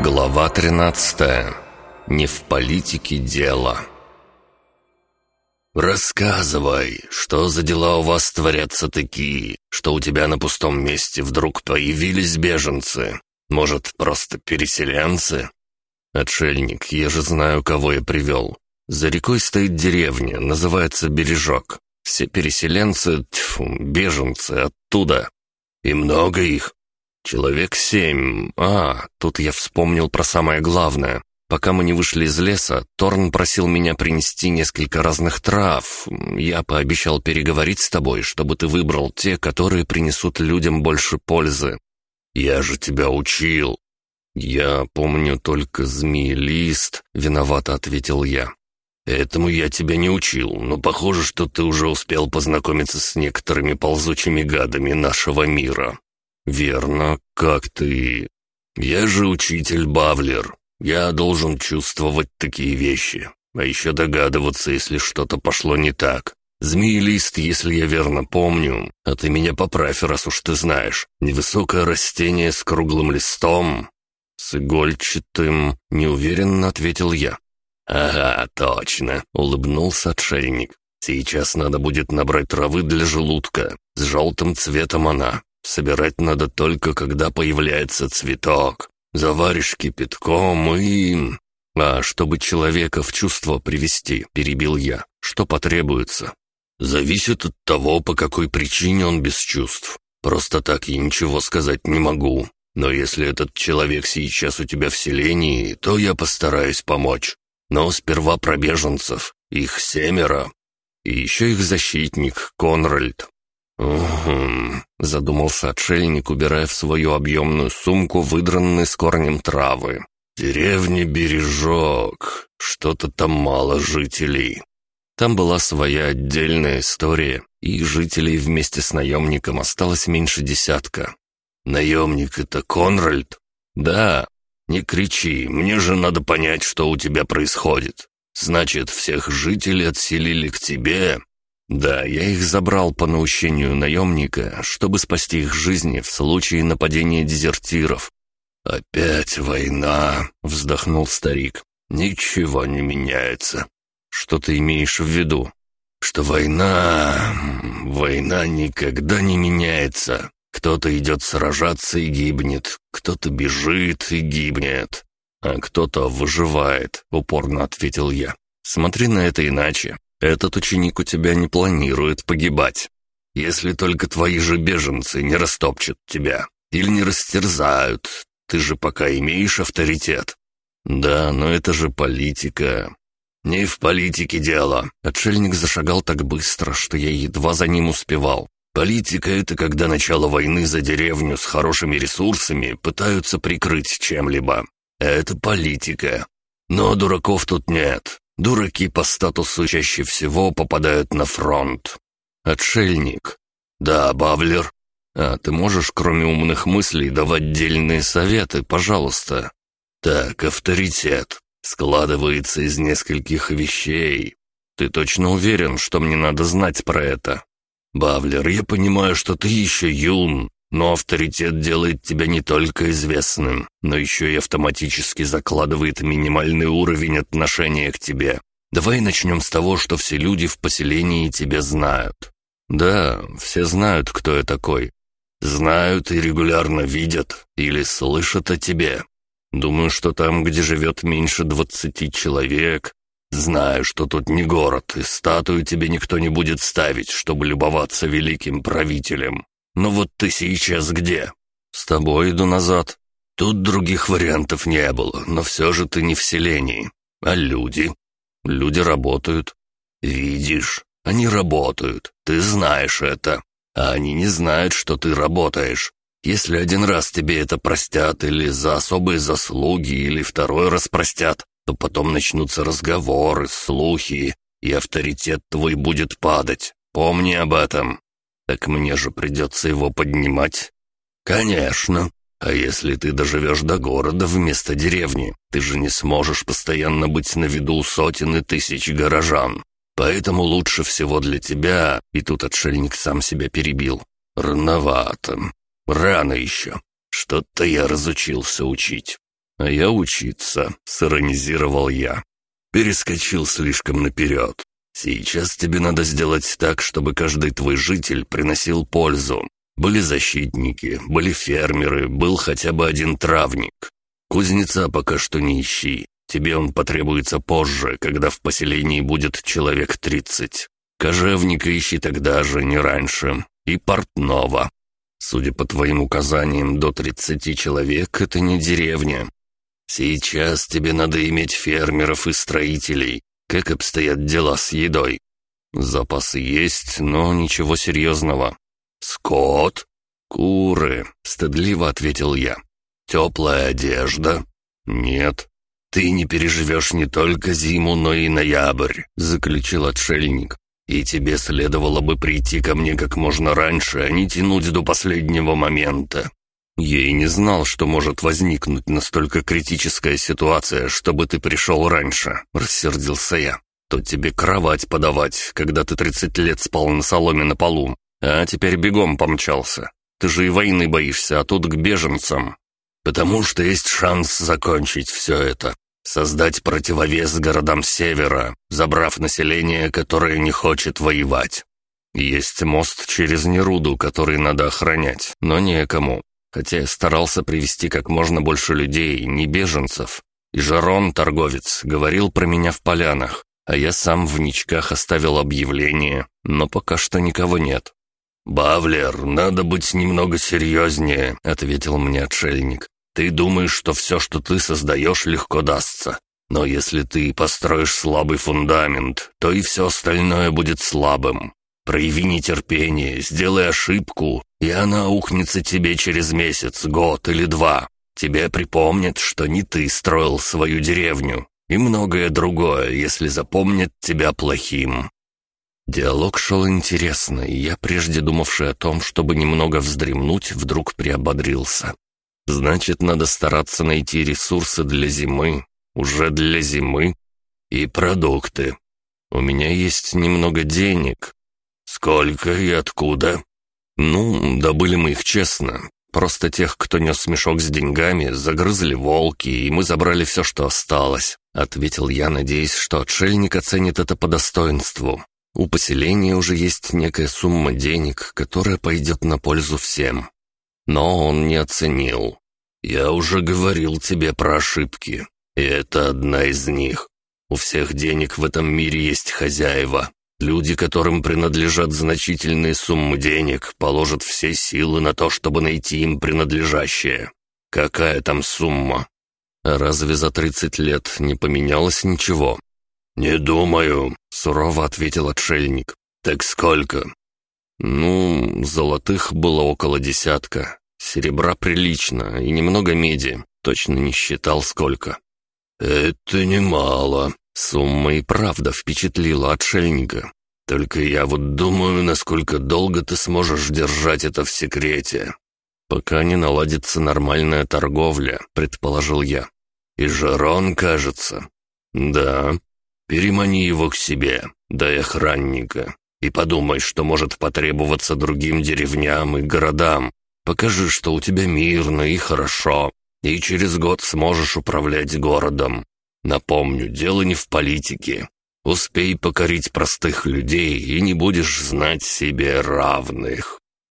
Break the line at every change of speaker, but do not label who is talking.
Глава 13. Не в политике дело. «Рассказывай, что за дела у вас творятся такие, что у тебя на пустом месте вдруг появились беженцы? Может, просто переселенцы?» «Отшельник, я же знаю, кого я привел. За рекой стоит деревня, называется Бережок. Все переселенцы, тьфу, беженцы оттуда. И много их. Человек семь. А, тут я вспомнил про самое главное. Пока мы не вышли из леса, Торн просил меня принести несколько разных трав. Я пообещал переговорить с тобой, чтобы ты выбрал те, которые принесут людям больше пользы. Я же тебя учил. Я помню только змеелист, виновато ответил я. Этому я тебя не учил, но похоже, что ты уже успел познакомиться с некоторыми ползучими гадами нашего мира. «Верно, как ты...» «Я же учитель Бавлер. Я должен чувствовать такие вещи, а еще догадываться, если что-то пошло не так. Змеелист, если я верно помню, а ты меня поправь, раз уж ты знаешь. Невысокое растение с круглым листом». «С игольчатым...» — неуверенно ответил я. «Ага, точно», — улыбнулся отшельник. «Сейчас надо будет набрать травы для желудка. С желтым цветом она. Собирать надо только, когда появляется цветок. Заваришь кипятком и... А чтобы человека в чувство привести, перебил я, что потребуется? Зависит от того, по какой причине он без чувств. Просто так я ничего сказать не могу. Но если этот человек сейчас у тебя в селении, то я постараюсь помочь. Но сперва про беженцев. Их семеро. И еще их защитник, Конральд. «Угу», — задумался отшельник, убирая в свою объемную сумку выдранные с корнем травы. «Деревня Бережок. Что-то там мало жителей». Там была своя отдельная история, и жителей вместе с наемником осталось меньше десятка. «Наемник — это Конральд?» «Да». «Не кричи, мне же надо понять, что у тебя происходит. Значит, всех жителей отселили к тебе, да, я их забрал по наущению наемника, чтобы спасти их жизни в случае нападения дезертиров. «Опять война!» — вздохнул старик. «Ничего не меняется». «Что ты имеешь в виду?» «Что война... война никогда не меняется. Кто-то идет сражаться и гибнет, кто-то бежит и гибнет, а кто-то выживает», — упорно ответил я. «Смотри на это иначе. Этот ученик у тебя не планирует погибать. Если только твои же беженцы не растопчут тебя или не растерзают, ты же пока имеешь авторитет. Да, но это же политика. Не в политике дело. Отшельник зашагал так быстро, что я едва за ним успевал. Политика — это когда начало войны за деревню с хорошими ресурсами пытаются прикрыть чем-либо. Это политика. Но дураков тут нет. Дураки по статусу чаще всего попадают на фронт. Отшельник. Да, Бавлер. А ты можешь, кроме умных мыслей, давать дельные советы, пожалуйста? Так, авторитет. Складывается из нескольких вещей. Ты точно уверен, что мне надо знать про это? Бавлер, я понимаю, что ты еще юн, но авторитет делает тебя не только известным, но еще и автоматически закладывает минимальный уровень отношения к тебе. Давай начнем с того, что все люди в поселении тебя знают. Да, все знают, кто я такой. Знают и регулярно видят или слышат о тебе. Думаю, что там, где живет меньше двадцати человек, знаю, что тут не город, и статую тебе никто не будет ставить, чтобы любоваться великим правителем. «Ну вот ты сейчас где?» «С тобой иду назад». «Тут других вариантов не было, но все же ты не в селении. А люди?» «Люди работают». «Видишь, они работают, ты знаешь это. А они не знают, что ты работаешь. Если один раз тебе это простят или за особые заслуги, или второй раз простят, то потом начнутся разговоры, слухи, и авторитет твой будет падать. Помни об этом. Так мне же придется его поднимать. Конечно. А если ты доживешь до города вместо деревни, ты же не сможешь постоянно быть на виду у сотен и тысяч горожан. Поэтому лучше всего для тебя, и тут отшельник сам себя перебил. Рановато. Рано еще. Что-то я разучился учить. «А я учиться», — сиронизировал я. «Перескочил слишком наперед. Сейчас тебе надо сделать так, чтобы каждый твой житель приносил пользу. Были защитники, были фермеры, был хотя бы один травник. Кузнеца пока что не ищи. Тебе он потребуется позже, когда в поселении будет человек тридцать. Кожевника ищи тогда же, не раньше. И портного. Судя по твоим указаниям, до тридцати человек — это не деревня. Сейчас тебе надо иметь фермеров и строителей. Как обстоят дела с едой? Запасы есть, но ничего серьезного. Скот? Куры, стыдливо ответил я. Теплая одежда? Нет. Ты не переживешь не только зиму, но и ноябрь, заключил отшельник. И тебе следовало бы прийти ко мне как можно раньше, а не тянуть до последнего момента. Я и не знал, что может возникнуть настолько критическая ситуация, чтобы ты пришел раньше», — рассердился я. «То тебе кровать подавать, когда ты тридцать лет спал на соломе на полу, а теперь бегом помчался. Ты же и войны боишься, а тут к беженцам. Потому что есть шанс закончить все это, создать противовес городам севера, забрав население, которое не хочет воевать. Есть мост через Неруду, который надо охранять, но некому. Хотя я старался привести как можно больше людей, не беженцев. И Жарон, торговец, говорил про меня в полянах, а я сам в ничках оставил объявление, но пока что никого нет. «Бавлер, надо быть немного серьезнее», — ответил мне отшельник. Ты думаешь, что все, что ты создаешь, легко дастся. Но если ты построишь слабый фундамент, то и все остальное будет слабым. Прояви нетерпение, сделай ошибку, и она ухнется тебе через месяц, год или два. Тебе припомнят, что не ты строил свою деревню, и многое другое, если запомнят тебя плохим. Диалог шел интересно, и я, прежде думавший о том, чтобы немного вздремнуть, вдруг приободрился. Значит, надо стараться найти ресурсы для зимы, уже для зимы, и продукты. У меня есть немного денег. Сколько и откуда? Ну, добыли мы их честно. Просто тех, кто нес мешок с деньгами, загрызли волки, и мы забрали все, что осталось. Ответил я, надеясь, что отшельник оценит это по достоинству. У поселения уже есть некая сумма денег, которая пойдет на пользу всем но он не оценил. «Я уже говорил тебе про ошибки, и это одна из них. У всех денег в этом мире есть хозяева. Люди, которым принадлежат значительные суммы денег, положат все силы на то, чтобы найти им принадлежащее. Какая там сумма? А разве за тридцать лет не поменялось ничего?» «Не думаю», — сурово ответил отшельник. «Так сколько?» «Ну, золотых было около десятка, серебра прилично и немного меди, точно не считал сколько». «Это немало», — сумма и правда впечатлила отшельника. «Только я вот думаю, насколько долго ты сможешь держать это в секрете». «Пока не наладится нормальная торговля», — предположил я. «И Жарон, кажется». «Да». «Перемани его к себе, дай охранника и подумай, что может потребоваться другим деревням и городам. Покажи, что у тебя мирно и хорошо, и через год сможешь управлять городом. Напомню, дело не в политике. Успей покорить простых людей, и не будешь знать себе равных».